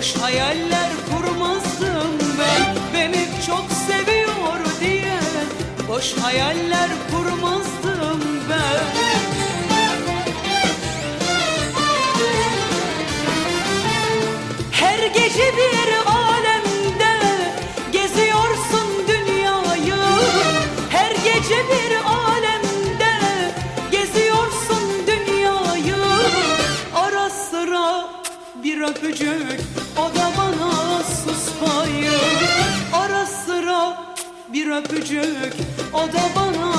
Boş hayaller kurmazdım ben. Beni çok seviyor diye Boş hayaller kurmazdım ben. Her gece bir bir öpücük o da bana suspayı Ara sıra bir öpücük o da bana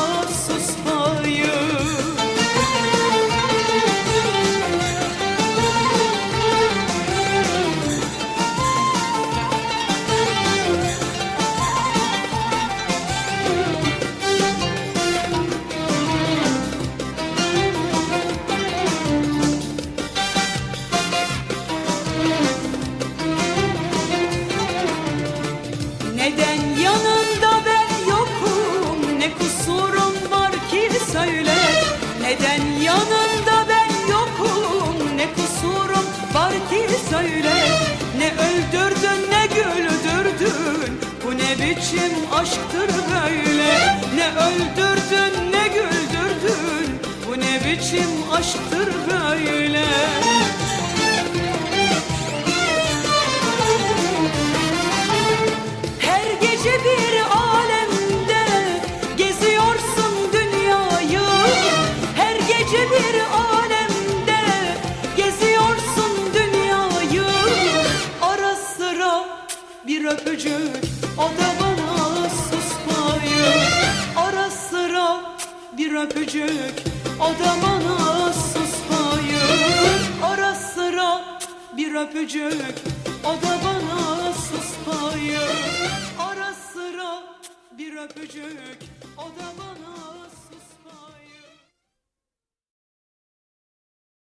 biçim aşktır böyle. Ne öldürdün ne güldürdün. Bu ne biçim aşktır böyle? Her gece bir alemde geziyorsun dünyayı. Her gece bir alemde geziyorsun dünyayı. Ara sıra bir öpücük o da da bana suspayı Ara sıra bir öpücük. O da bana suspayı Ara sıra bir öpücük. O da bana